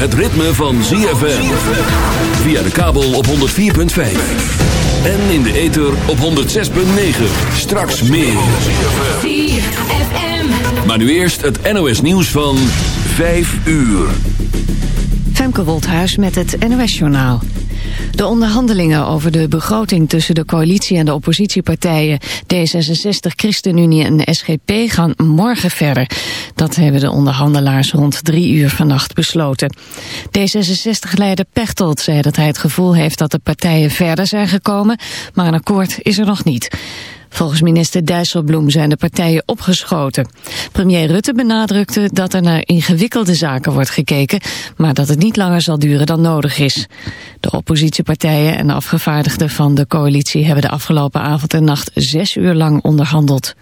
het ritme van ZFM. Via de kabel op 104.5. En in de ether op 106.9. Straks meer. ZFM. Maar nu eerst het NOS nieuws van 5 uur. Femke Wolthuis met het NOS-journaal. De onderhandelingen over de begroting tussen de coalitie en de oppositiepartijen D66, ChristenUnie en SGP gaan morgen verder. Dat hebben de onderhandelaars rond drie uur vannacht besloten. D66-leider Pechtold zei dat hij het gevoel heeft dat de partijen verder zijn gekomen, maar een akkoord is er nog niet. Volgens minister Dijsselbloem zijn de partijen opgeschoten. Premier Rutte benadrukte dat er naar ingewikkelde zaken wordt gekeken, maar dat het niet langer zal duren dan nodig is. De oppositiepartijen en de afgevaardigden van de coalitie hebben de afgelopen avond en nacht zes uur lang onderhandeld.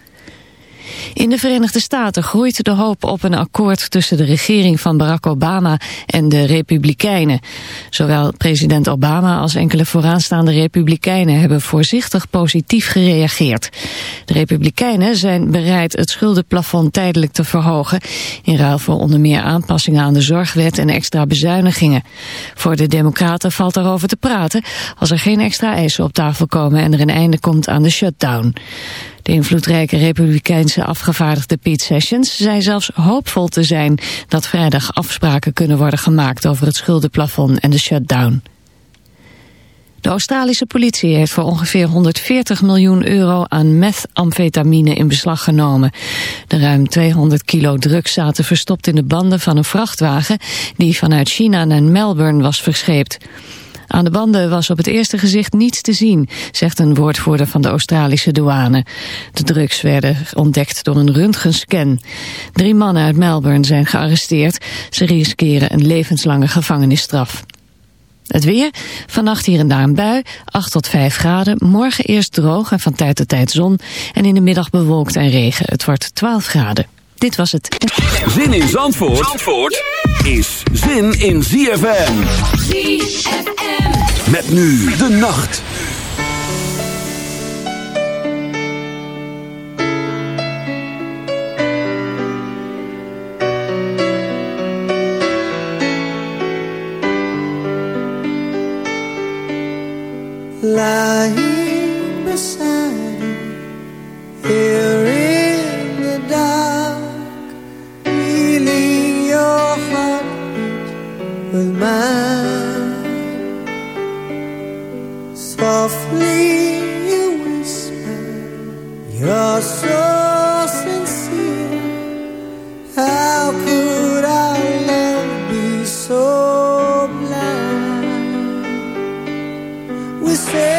In de Verenigde Staten groeit de hoop op een akkoord tussen de regering van Barack Obama en de Republikeinen. Zowel president Obama als enkele vooraanstaande Republikeinen hebben voorzichtig positief gereageerd. De Republikeinen zijn bereid het schuldenplafond tijdelijk te verhogen, in ruil voor onder meer aanpassingen aan de zorgwet en extra bezuinigingen. Voor de Democraten valt erover te praten als er geen extra eisen op tafel komen en er een einde komt aan de shutdown. De invloedrijke republikeinse afgevaardigde Pete Sessions zei zelfs hoopvol te zijn dat vrijdag afspraken kunnen worden gemaakt over het schuldenplafond en de shutdown. De Australische politie heeft voor ongeveer 140 miljoen euro aan methamfetamine in beslag genomen. De ruim 200 kilo drugs zaten verstopt in de banden van een vrachtwagen die vanuit China naar Melbourne was verscheept. Aan de banden was op het eerste gezicht niets te zien, zegt een woordvoerder van de Australische douane. De drugs werden ontdekt door een röntgenscan. Drie mannen uit Melbourne zijn gearresteerd. Ze riskeren een levenslange gevangenisstraf. Het weer, vannacht hier en daar een bui, 8 tot 5 graden. Morgen eerst droog en van tijd tot tijd zon. En in de middag bewolkt en regen. Het wordt 12 graden. Dit was het. Zin in Zandvoort, Zandvoort is zin in ZFM. ZFM. Met nu de nacht. lying beside you here with mine. Softly you whisper, you're so sincere. How could our love be so blind? We sailed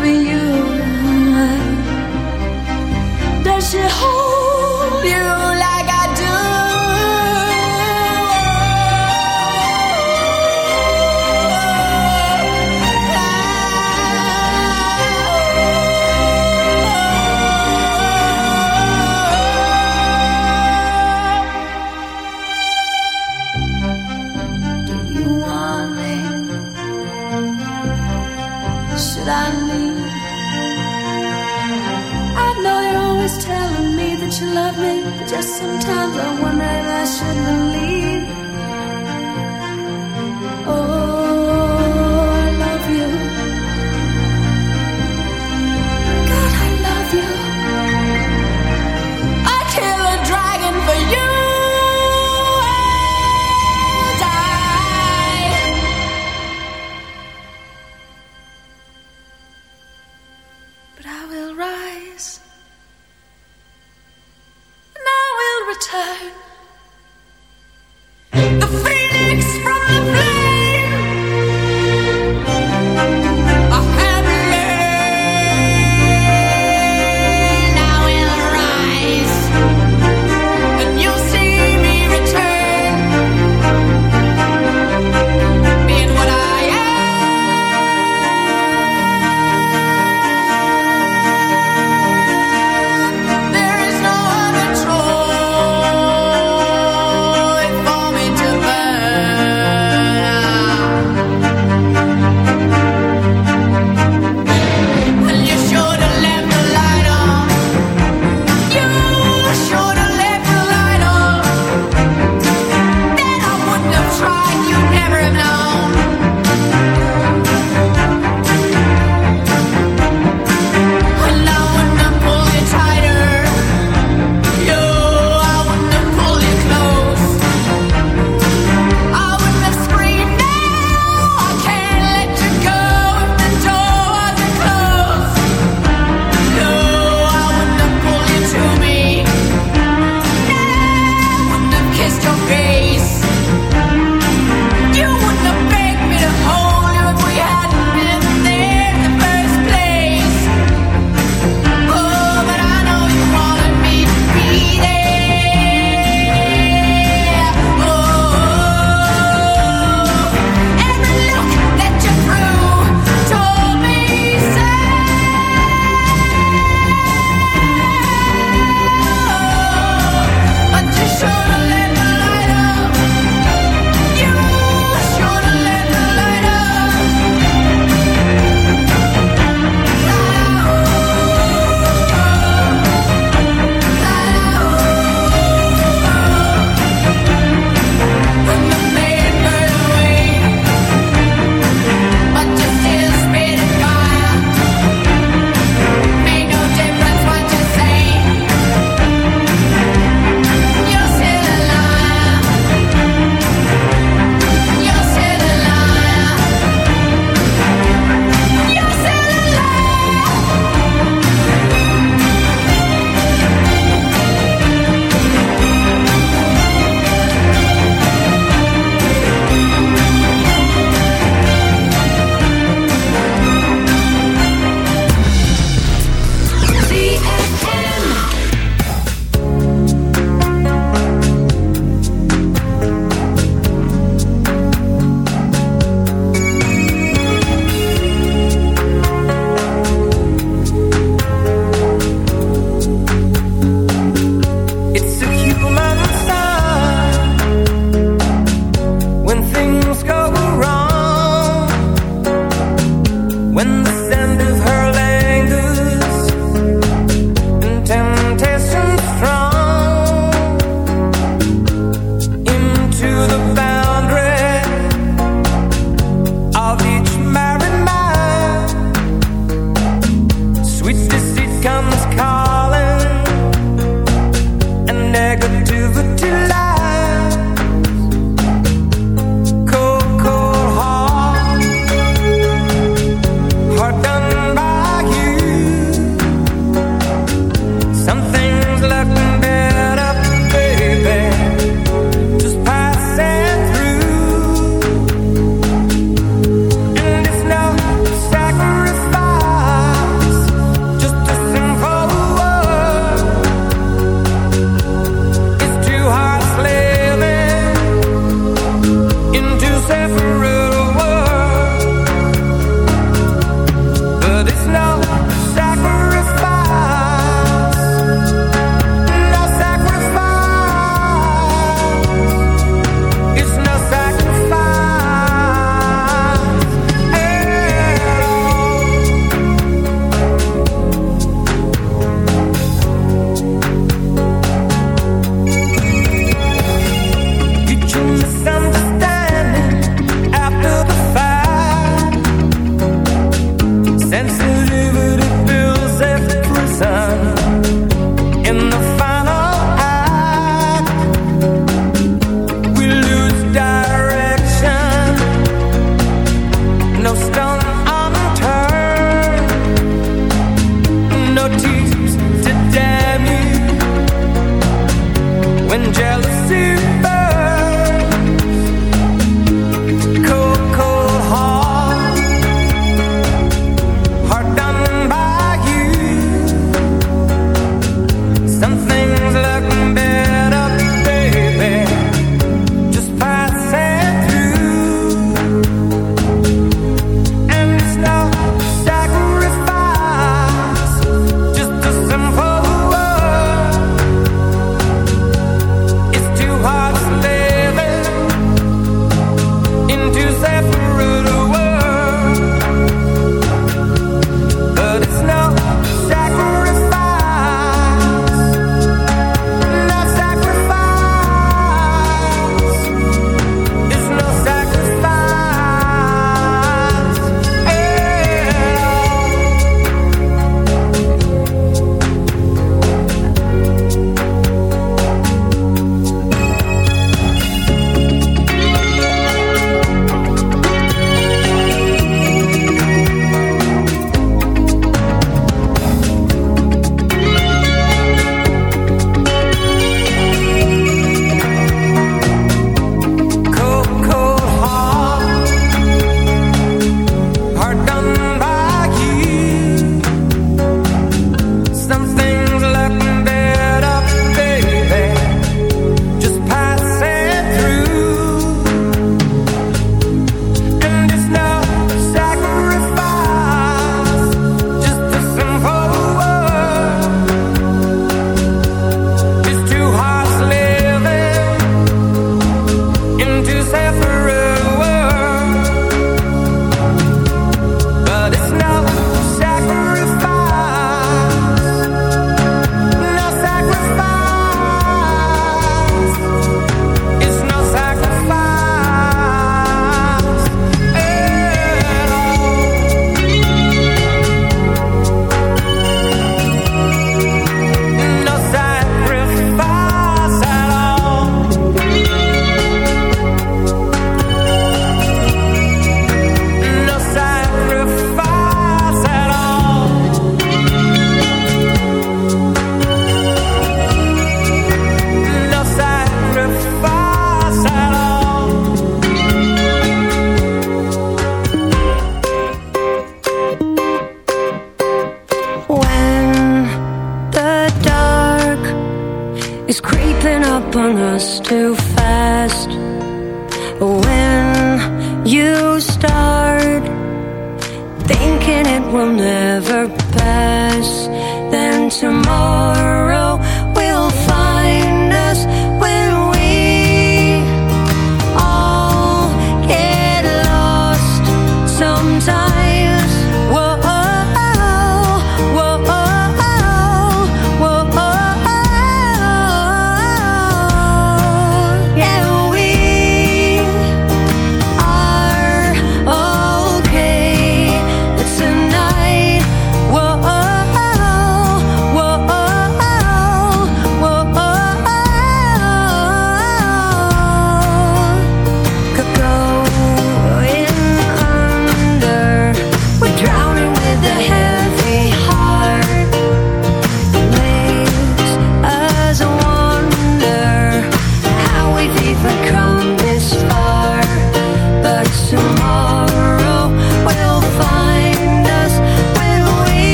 for you.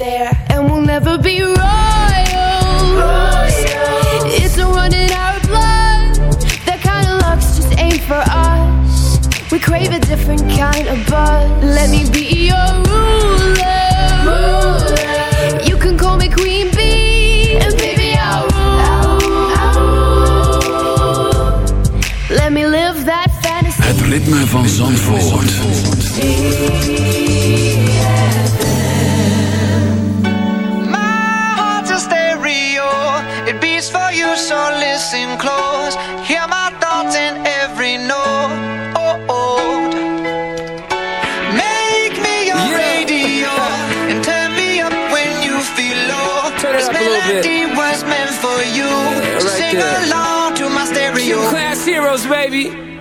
affair, and we'll never be royal. It's a run in our blood. That kind of luck's just ain't for us. We crave a different kind of buzz. Let me be your ruler. You can call me Queen Bee, and baby I'll rule. Let me live that fantasy. Het ritme van Zandvoort. My baby.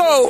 Go.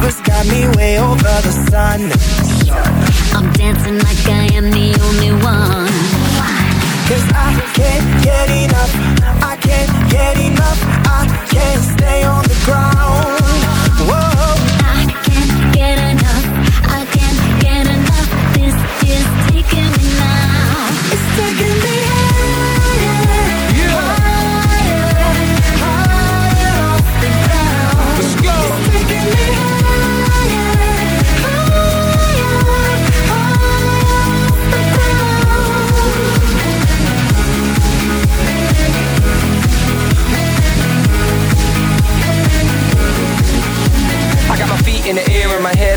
Has got me way over the sun. I'm dancing like I am the only one. Cause I can't get enough. I can't get enough. I can't stay on the ground.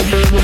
Thank